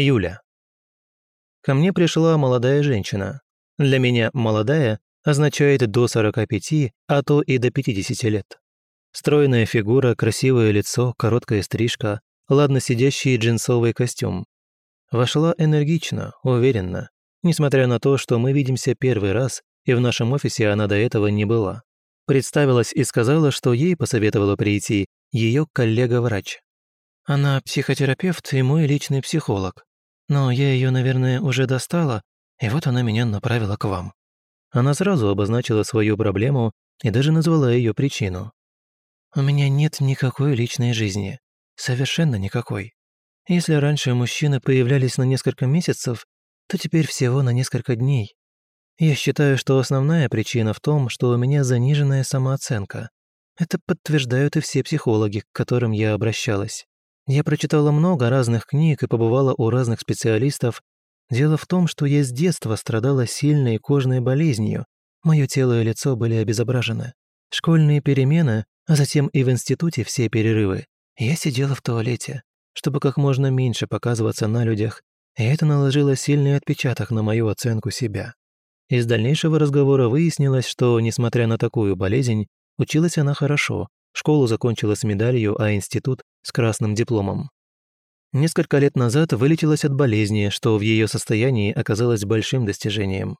Юля. Ко мне пришла молодая женщина. Для меня «молодая» означает до 45, а то и до 50 лет. Стройная фигура, красивое лицо, короткая стрижка, ладно сидящий джинсовый костюм. Вошла энергично, уверенно, несмотря на то, что мы видимся первый раз, и в нашем офисе она до этого не была. Представилась и сказала, что ей посоветовала прийти ее коллега-врач. Она психотерапевт и мой личный психолог. Но я ее, наверное, уже достала, и вот она меня направила к вам». Она сразу обозначила свою проблему и даже назвала ее причину. «У меня нет никакой личной жизни. Совершенно никакой. Если раньше мужчины появлялись на несколько месяцев, то теперь всего на несколько дней. Я считаю, что основная причина в том, что у меня заниженная самооценка. Это подтверждают и все психологи, к которым я обращалась. Я прочитала много разных книг и побывала у разных специалистов. Дело в том, что я с детства страдала сильной кожной болезнью. Мое тело и лицо были обезображены. Школьные перемены, а затем и в институте все перерывы. Я сидела в туалете, чтобы как можно меньше показываться на людях, и это наложило сильный отпечаток на мою оценку себя. Из дальнейшего разговора выяснилось, что, несмотря на такую болезнь, училась она хорошо, школу закончила с медалью, а институт с красным дипломом. Несколько лет назад вылечилась от болезни, что в ее состоянии оказалось большим достижением.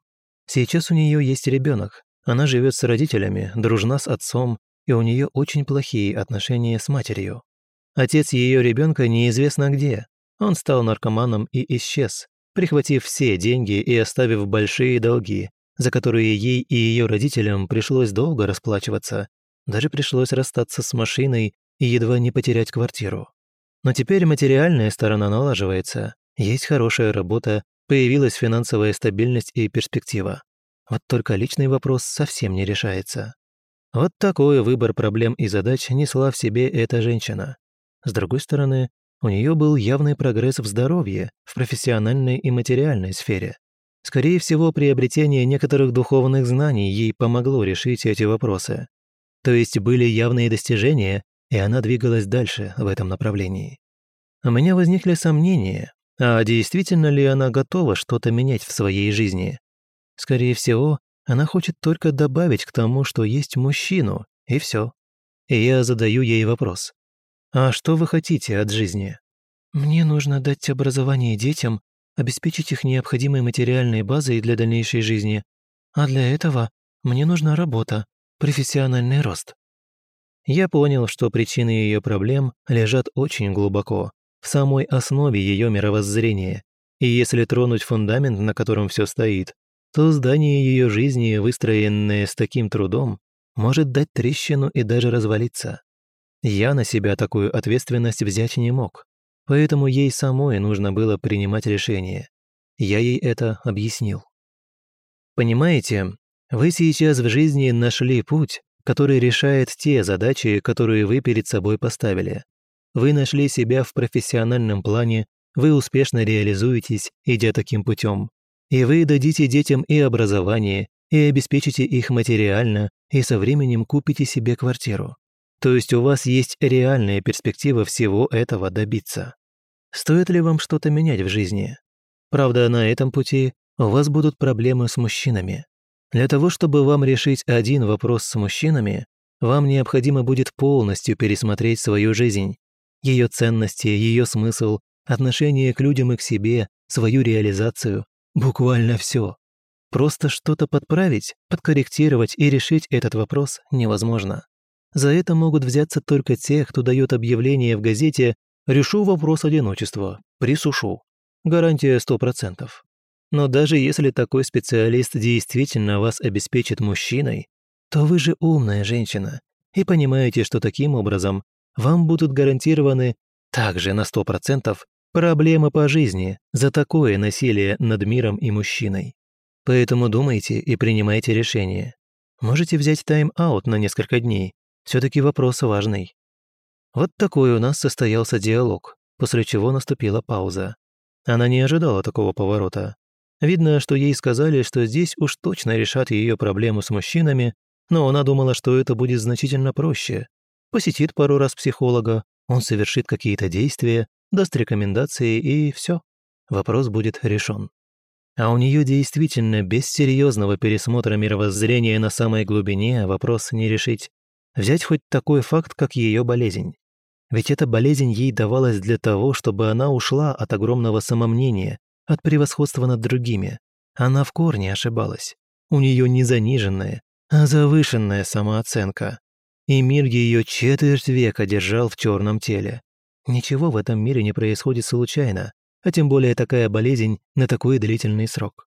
Сейчас у нее есть ребенок, она живет с родителями, дружна с отцом, и у нее очень плохие отношения с матерью. Отец ее ребенка неизвестно где. Он стал наркоманом и исчез, прихватив все деньги и оставив большие долги, за которые ей и ее родителям пришлось долго расплачиваться. Даже пришлось расстаться с машиной и едва не потерять квартиру. Но теперь материальная сторона налаживается, есть хорошая работа, появилась финансовая стабильность и перспектива. Вот только личный вопрос совсем не решается. Вот такой выбор проблем и задач несла в себе эта женщина. С другой стороны, у нее был явный прогресс в здоровье, в профессиональной и материальной сфере. Скорее всего, приобретение некоторых духовных знаний ей помогло решить эти вопросы. То есть были явные достижения, и она двигалась дальше в этом направлении. У меня возникли сомнения, а действительно ли она готова что-то менять в своей жизни? Скорее всего, она хочет только добавить к тому, что есть мужчину, и все. И я задаю ей вопрос. «А что вы хотите от жизни?» «Мне нужно дать образование детям, обеспечить их необходимой материальной базой для дальнейшей жизни. А для этого мне нужна работа, профессиональный рост. Я понял, что причины ее проблем лежат очень глубоко, в самой основе ее мировоззрения. И если тронуть фундамент, на котором все стоит, то здание ее жизни, выстроенное с таким трудом, может дать трещину и даже развалиться. Я на себя такую ответственность взять не мог, поэтому ей самой нужно было принимать решение. Я ей это объяснил. Понимаете, вы сейчас в жизни нашли путь, который решает те задачи, которые вы перед собой поставили. Вы нашли себя в профессиональном плане, вы успешно реализуетесь, идя таким путем. И вы дадите детям и образование, и обеспечите их материально, и со временем купите себе квартиру. То есть у вас есть реальная перспектива всего этого добиться. Стоит ли вам что-то менять в жизни? Правда, на этом пути у вас будут проблемы с мужчинами. Для того, чтобы вам решить один вопрос с мужчинами, вам необходимо будет полностью пересмотреть свою жизнь, ее ценности, ее смысл, отношение к людям и к себе, свою реализацию, буквально все. Просто что-то подправить, подкорректировать и решить этот вопрос невозможно. За это могут взяться только те, кто дает объявление в газете «Решу вопрос одиночества, присушу». Гарантия 100%. Но даже если такой специалист действительно вас обеспечит мужчиной, то вы же умная женщина и понимаете, что таким образом вам будут гарантированы также на 100% проблемы по жизни за такое насилие над миром и мужчиной. Поэтому думайте и принимайте решение. Можете взять тайм-аут на несколько дней, все таки вопрос важный. Вот такой у нас состоялся диалог, после чего наступила пауза. Она не ожидала такого поворота. Видно, что ей сказали, что здесь уж точно решат ее проблему с мужчинами, но она думала, что это будет значительно проще. Посетит пару раз психолога, он совершит какие-то действия, даст рекомендации и все. вопрос будет решен. А у нее действительно без серьезного пересмотра мировоззрения на самой глубине вопрос не решить. Взять хоть такой факт, как ее болезнь. Ведь эта болезнь ей давалась для того, чтобы она ушла от огромного самомнения, от превосходства над другими. Она в корне ошибалась. У нее не заниженная, а завышенная самооценка. И мир ее четверть века держал в черном теле. Ничего в этом мире не происходит случайно, а тем более такая болезнь на такой длительный срок.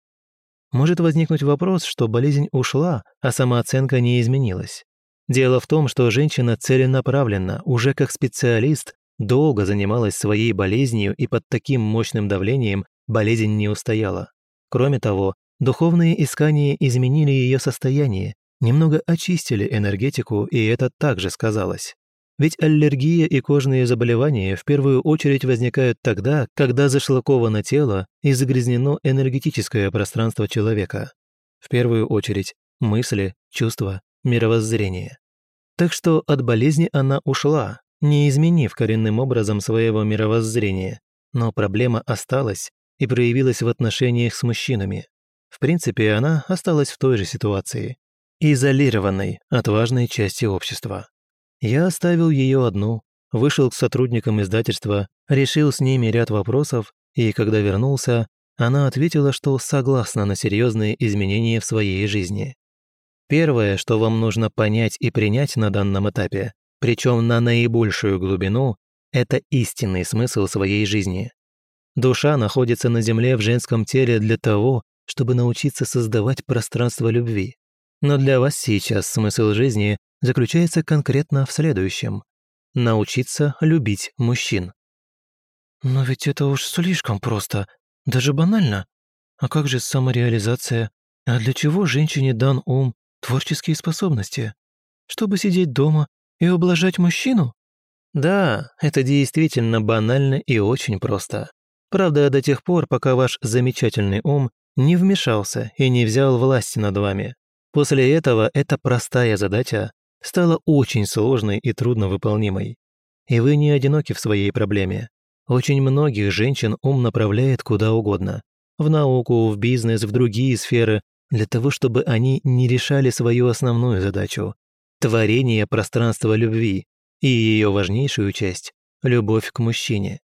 Может возникнуть вопрос, что болезнь ушла, а самооценка не изменилась. Дело в том, что женщина целенаправленно, уже как специалист, долго занималась своей болезнью и под таким мощным давлением болезнь не устояла. Кроме того, духовные искания изменили ее состояние, немного очистили энергетику, и это также сказалось. Ведь аллергия и кожные заболевания в первую очередь возникают тогда, когда зашлаковано тело и загрязнено энергетическое пространство человека. В первую очередь мысли, чувства, мировоззрение. Так что от болезни она ушла, не изменив коренным образом своего мировоззрения, но проблема осталась и проявилась в отношениях с мужчинами. В принципе, она осталась в той же ситуации, изолированной от важной части общества. Я оставил ее одну, вышел к сотрудникам издательства, решил с ними ряд вопросов, и когда вернулся, она ответила, что согласна на серьезные изменения в своей жизни. Первое, что вам нужно понять и принять на данном этапе, причем на наибольшую глубину, это истинный смысл своей жизни. Душа находится на Земле в женском теле для того, чтобы научиться создавать пространство любви. Но для вас сейчас смысл жизни заключается конкретно в следующем – научиться любить мужчин. Но ведь это уж слишком просто, даже банально. А как же самореализация? А для чего женщине дан ум, творческие способности? Чтобы сидеть дома и ублажать мужчину? Да, это действительно банально и очень просто. Правда, до тех пор, пока ваш замечательный ум не вмешался и не взял власть над вами. После этого эта простая задача стала очень сложной и трудновыполнимой. И вы не одиноки в своей проблеме. Очень многих женщин ум направляет куда угодно. В науку, в бизнес, в другие сферы, для того, чтобы они не решали свою основную задачу – творение пространства любви и ее важнейшую часть – любовь к мужчине.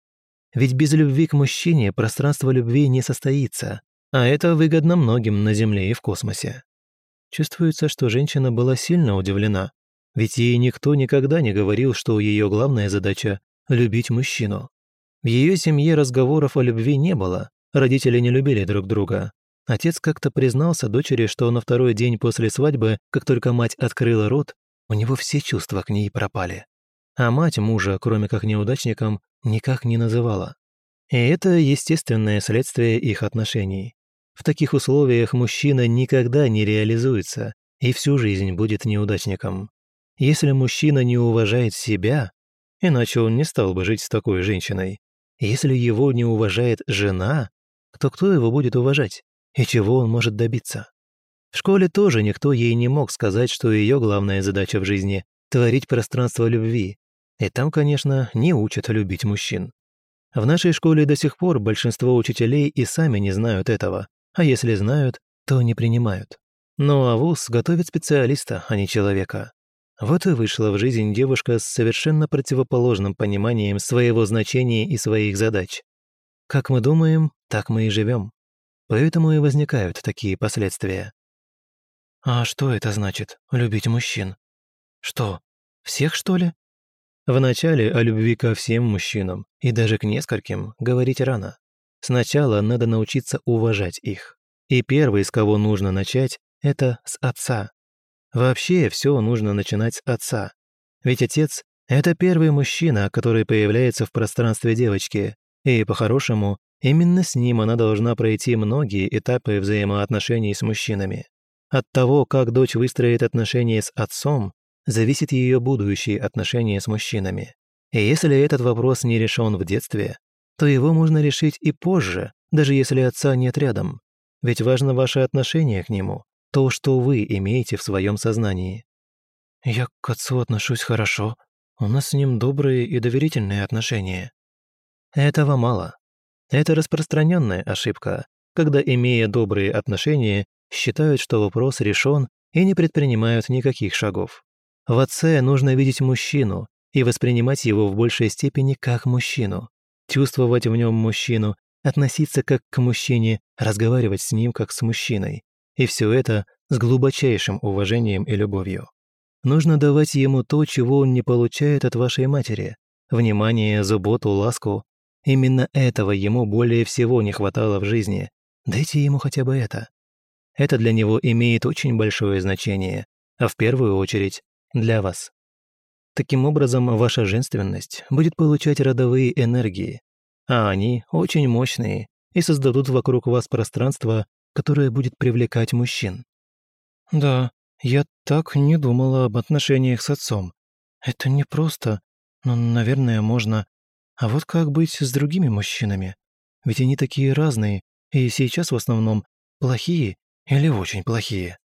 Ведь без любви к мужчине пространство любви не состоится, а это выгодно многим на Земле и в космосе. Чувствуется, что женщина была сильно удивлена, ведь ей никто никогда не говорил, что ее главная задача – любить мужчину. В ее семье разговоров о любви не было, родители не любили друг друга. Отец как-то признался дочери, что на второй день после свадьбы, как только мать открыла рот, у него все чувства к ней пропали. А мать мужа, кроме как неудачником, никак не называла. И это естественное следствие их отношений. В таких условиях мужчина никогда не реализуется и всю жизнь будет неудачником. Если мужчина не уважает себя, иначе он не стал бы жить с такой женщиной. Если его не уважает жена, то кто его будет уважать? И чего он может добиться? В школе тоже никто ей не мог сказать, что ее главная задача в жизни – творить пространство любви. И там, конечно, не учат любить мужчин. В нашей школе до сих пор большинство учителей и сами не знают этого, а если знают, то не принимают. Ну а ВУЗ готовит специалиста, а не человека. Вот и вышла в жизнь девушка с совершенно противоположным пониманием своего значения и своих задач. Как мы думаем, так мы и живем. Поэтому и возникают такие последствия. А что это значит, любить мужчин? Что, всех, что ли? Вначале о любви ко всем мужчинам, и даже к нескольким, говорить рано. Сначала надо научиться уважать их. И первый, с кого нужно начать, это с отца. Вообще все нужно начинать с отца. Ведь отец – это первый мужчина, который появляется в пространстве девочки, и, по-хорошему, именно с ним она должна пройти многие этапы взаимоотношений с мужчинами. От того, как дочь выстроит отношения с отцом, зависит ее будущие отношения с мужчинами. И если этот вопрос не решен в детстве, то его можно решить и позже, даже если отца нет рядом. Ведь важно ваше отношение к нему, то, что вы имеете в своем сознании. Я к отцу отношусь хорошо. У нас с ним добрые и доверительные отношения. Этого мало. Это распространенная ошибка, когда, имея добрые отношения, считают, что вопрос решен и не предпринимают никаких шагов. В отце нужно видеть мужчину и воспринимать его в большей степени как мужчину, чувствовать в нем мужчину, относиться как к мужчине, разговаривать с ним как с мужчиной. И все это с глубочайшим уважением и любовью. Нужно давать ему то, чего он не получает от вашей матери. Внимание, заботу, ласку. Именно этого ему более всего не хватало в жизни. Дайте ему хотя бы это. Это для него имеет очень большое значение, а в первую очередь для вас. Таким образом, ваша женственность будет получать родовые энергии, а они очень мощные и создадут вокруг вас пространство, которое будет привлекать мужчин. Да, я так не думала об отношениях с отцом. Это не просто, но, наверное, можно. А вот как быть с другими мужчинами? Ведь они такие разные, и сейчас в основном плохие или очень плохие.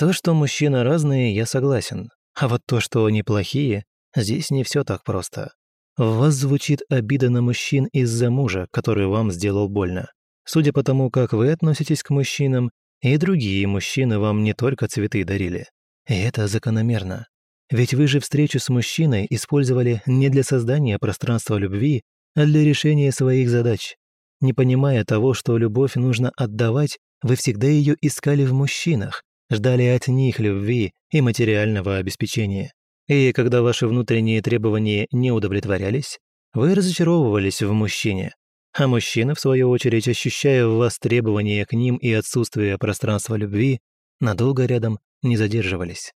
То, что мужчины разные, я согласен. А вот то, что они плохие, здесь не все так просто. В вас звучит обида на мужчин из-за мужа, который вам сделал больно. Судя по тому, как вы относитесь к мужчинам, и другие мужчины вам не только цветы дарили. И это закономерно. Ведь вы же встречу с мужчиной использовали не для создания пространства любви, а для решения своих задач. Не понимая того, что любовь нужно отдавать, вы всегда ее искали в мужчинах, ждали от них любви и материального обеспечения. И когда ваши внутренние требования не удовлетворялись, вы разочаровывались в мужчине. А мужчина, в свою очередь, ощущая в вас требования к ним и отсутствие пространства любви, надолго рядом не задерживались.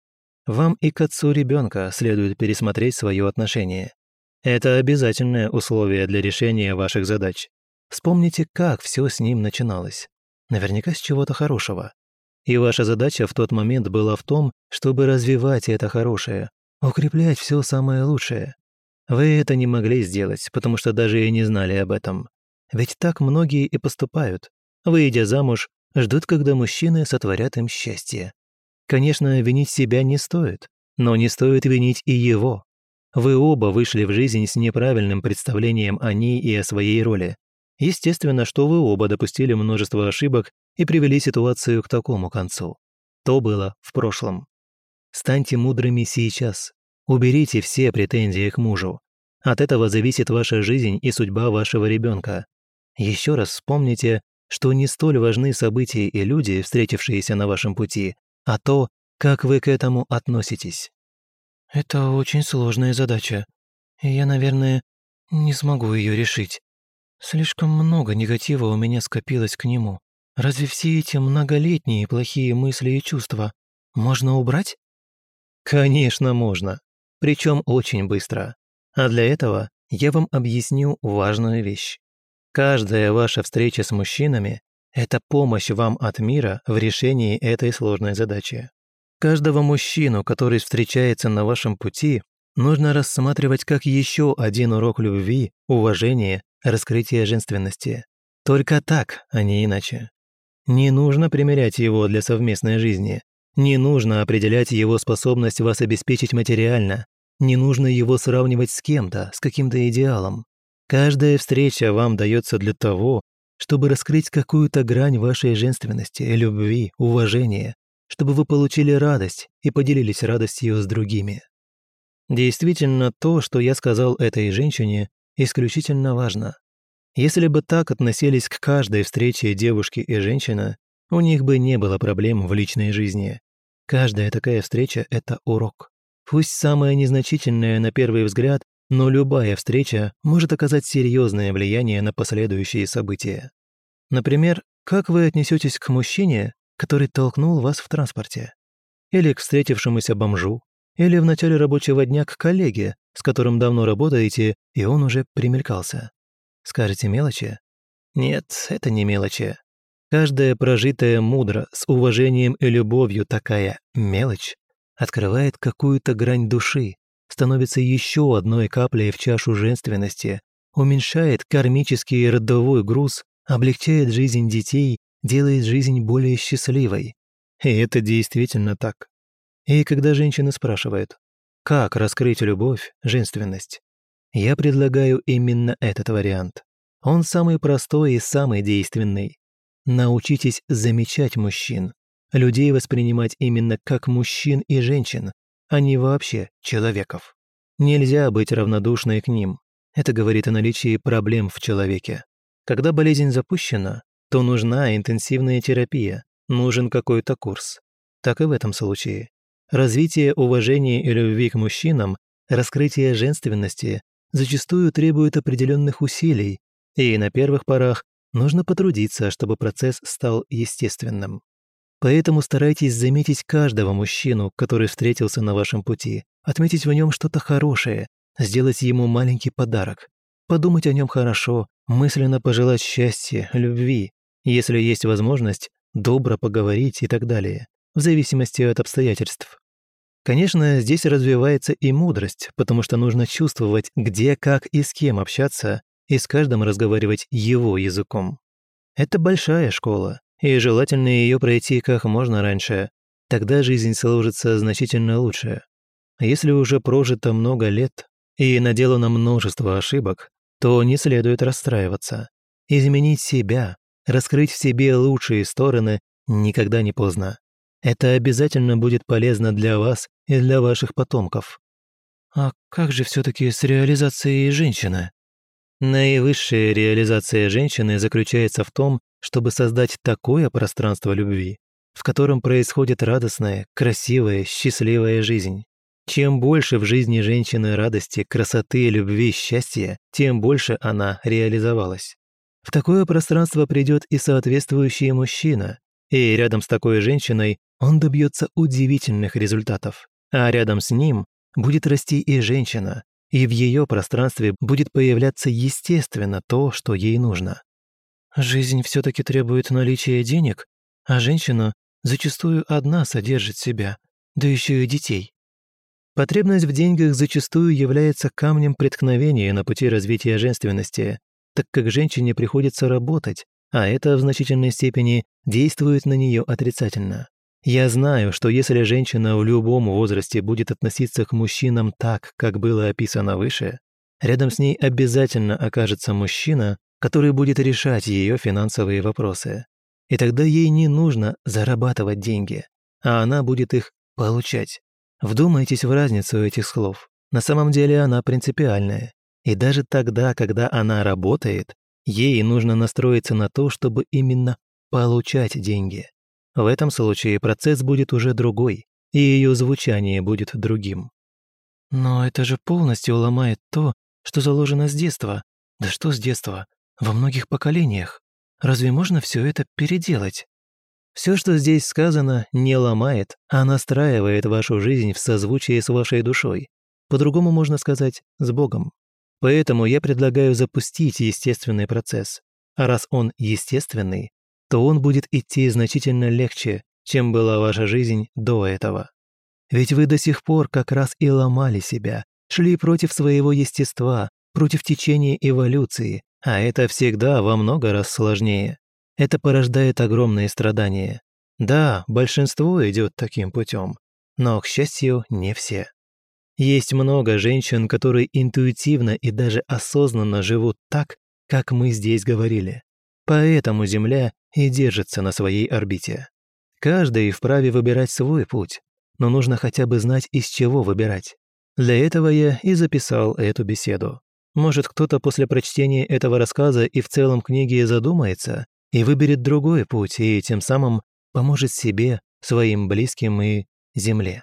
Вам и к отцу ребенка следует пересмотреть свое отношение. Это обязательное условие для решения ваших задач. Вспомните, как все с ним начиналось. Наверняка с чего-то хорошего. И ваша задача в тот момент была в том, чтобы развивать это хорошее, укреплять все самое лучшее. Вы это не могли сделать, потому что даже и не знали об этом. Ведь так многие и поступают. Выйдя замуж, ждут, когда мужчины сотворят им счастье. Конечно, винить себя не стоит, но не стоит винить и его. Вы оба вышли в жизнь с неправильным представлением о ней и о своей роли. Естественно, что вы оба допустили множество ошибок и привели ситуацию к такому концу. То было в прошлом. Станьте мудрыми сейчас. Уберите все претензии к мужу. От этого зависит ваша жизнь и судьба вашего ребенка. Еще раз вспомните, что не столь важны события и люди, встретившиеся на вашем пути, а то, как вы к этому относитесь. Это очень сложная задача. Я, наверное, не смогу ее решить. Слишком много негатива у меня скопилось к нему. Разве все эти многолетние плохие мысли и чувства можно убрать? Конечно, можно. Причем очень быстро. А для этого я вам объясню важную вещь. Каждая ваша встреча с мужчинами – это помощь вам от мира в решении этой сложной задачи. Каждого мужчину, который встречается на вашем пути, нужно рассматривать как еще один урок любви, уважения, раскрытия женственности. Только так, а не иначе. Не нужно примерять его для совместной жизни, не нужно определять его способность вас обеспечить материально. Не нужно его сравнивать с кем-то, с каким-то идеалом. Каждая встреча вам дается для того, чтобы раскрыть какую-то грань вашей женственности, любви, уважения, чтобы вы получили радость и поделились радостью с другими. Действительно, то, что я сказал этой женщине, исключительно важно. Если бы так относились к каждой встрече девушки и женщина, у них бы не было проблем в личной жизни. Каждая такая встреча – это урок. Пусть самая незначительная на первый взгляд, но любая встреча может оказать серьезное влияние на последующие события. Например, как вы отнесетесь к мужчине, который толкнул вас в транспорте? Или к встретившемуся бомжу? Или в начале рабочего дня к коллеге, с которым давно работаете, и он уже примелькался? Скажете мелочи? Нет, это не мелочи. Каждая прожитая мудро, с уважением и любовью такая мелочь открывает какую-то грань души, становится еще одной каплей в чашу женственности, уменьшает кармический родовой груз, облегчает жизнь детей, делает жизнь более счастливой. И это действительно так. И когда женщины спрашивают, как раскрыть любовь, женственность, я предлагаю именно этот вариант. Он самый простой и самый действенный. Научитесь замечать мужчин, людей воспринимать именно как мужчин и женщин, а не вообще человеков. Нельзя быть равнодушной к ним. Это говорит о наличии проблем в человеке. Когда болезнь запущена, то нужна интенсивная терапия, нужен какой-то курс. Так и в этом случае. Развитие уважения и любви к мужчинам, раскрытие женственности зачастую требует определенных усилий, и на первых порах нужно потрудиться, чтобы процесс стал естественным. Поэтому старайтесь заметить каждого мужчину, который встретился на вашем пути, отметить в нем что-то хорошее, сделать ему маленький подарок, подумать о нем хорошо, мысленно пожелать счастья, любви, если есть возможность, добро поговорить и так далее, в зависимости от обстоятельств. Конечно, здесь развивается и мудрость, потому что нужно чувствовать, где, как и с кем общаться, и с каждым разговаривать его языком. Это большая школа, и желательно ее пройти как можно раньше, тогда жизнь сложится значительно лучше. Если уже прожито много лет и наделано множество ошибок, то не следует расстраиваться. Изменить себя, раскрыть в себе лучшие стороны никогда не поздно. Это обязательно будет полезно для вас и для ваших потомков. А как же все таки с реализацией женщины? Наивысшая реализация женщины заключается в том, чтобы создать такое пространство любви, в котором происходит радостная, красивая, счастливая жизнь. Чем больше в жизни женщины радости, красоты, любви, счастья, тем больше она реализовалась. В такое пространство придет и соответствующий мужчина, и рядом с такой женщиной он добьется удивительных результатов. А рядом с ним будет расти и женщина, и в ее пространстве будет появляться естественно то, что ей нужно. Жизнь все-таки требует наличия денег, а женщина зачастую одна содержит себя, да еще и детей. Потребность в деньгах зачастую является камнем преткновения на пути развития женственности, так как женщине приходится работать, а это в значительной степени действует на нее отрицательно. Я знаю, что если женщина в любом возрасте будет относиться к мужчинам так, как было описано выше, рядом с ней обязательно окажется мужчина, который будет решать ее финансовые вопросы. И тогда ей не нужно зарабатывать деньги, а она будет их получать. Вдумайтесь в разницу этих слов. На самом деле она принципиальная. И даже тогда, когда она работает, ей нужно настроиться на то, чтобы именно получать деньги. В этом случае процесс будет уже другой, и ее звучание будет другим. Но это же полностью ломает то, что заложено с детства. Да что с детства? во многих поколениях. Разве можно все это переделать? Все, что здесь сказано, не ломает, а настраивает вашу жизнь в созвучии с вашей душой. По-другому можно сказать, с Богом. Поэтому я предлагаю запустить естественный процесс. А раз он естественный, то он будет идти значительно легче, чем была ваша жизнь до этого. Ведь вы до сих пор как раз и ломали себя, шли против своего естества, против течения эволюции, а это всегда во много раз сложнее. Это порождает огромные страдания. Да, большинство идет таким путем, но, к счастью, не все. Есть много женщин, которые интуитивно и даже осознанно живут так, как мы здесь говорили. Поэтому Земля и держится на своей орбите. Каждый вправе выбирать свой путь, но нужно хотя бы знать, из чего выбирать. Для этого я и записал эту беседу. Может, кто-то после прочтения этого рассказа и в целом книги задумается и выберет другой путь, и тем самым поможет себе, своим близким и земле.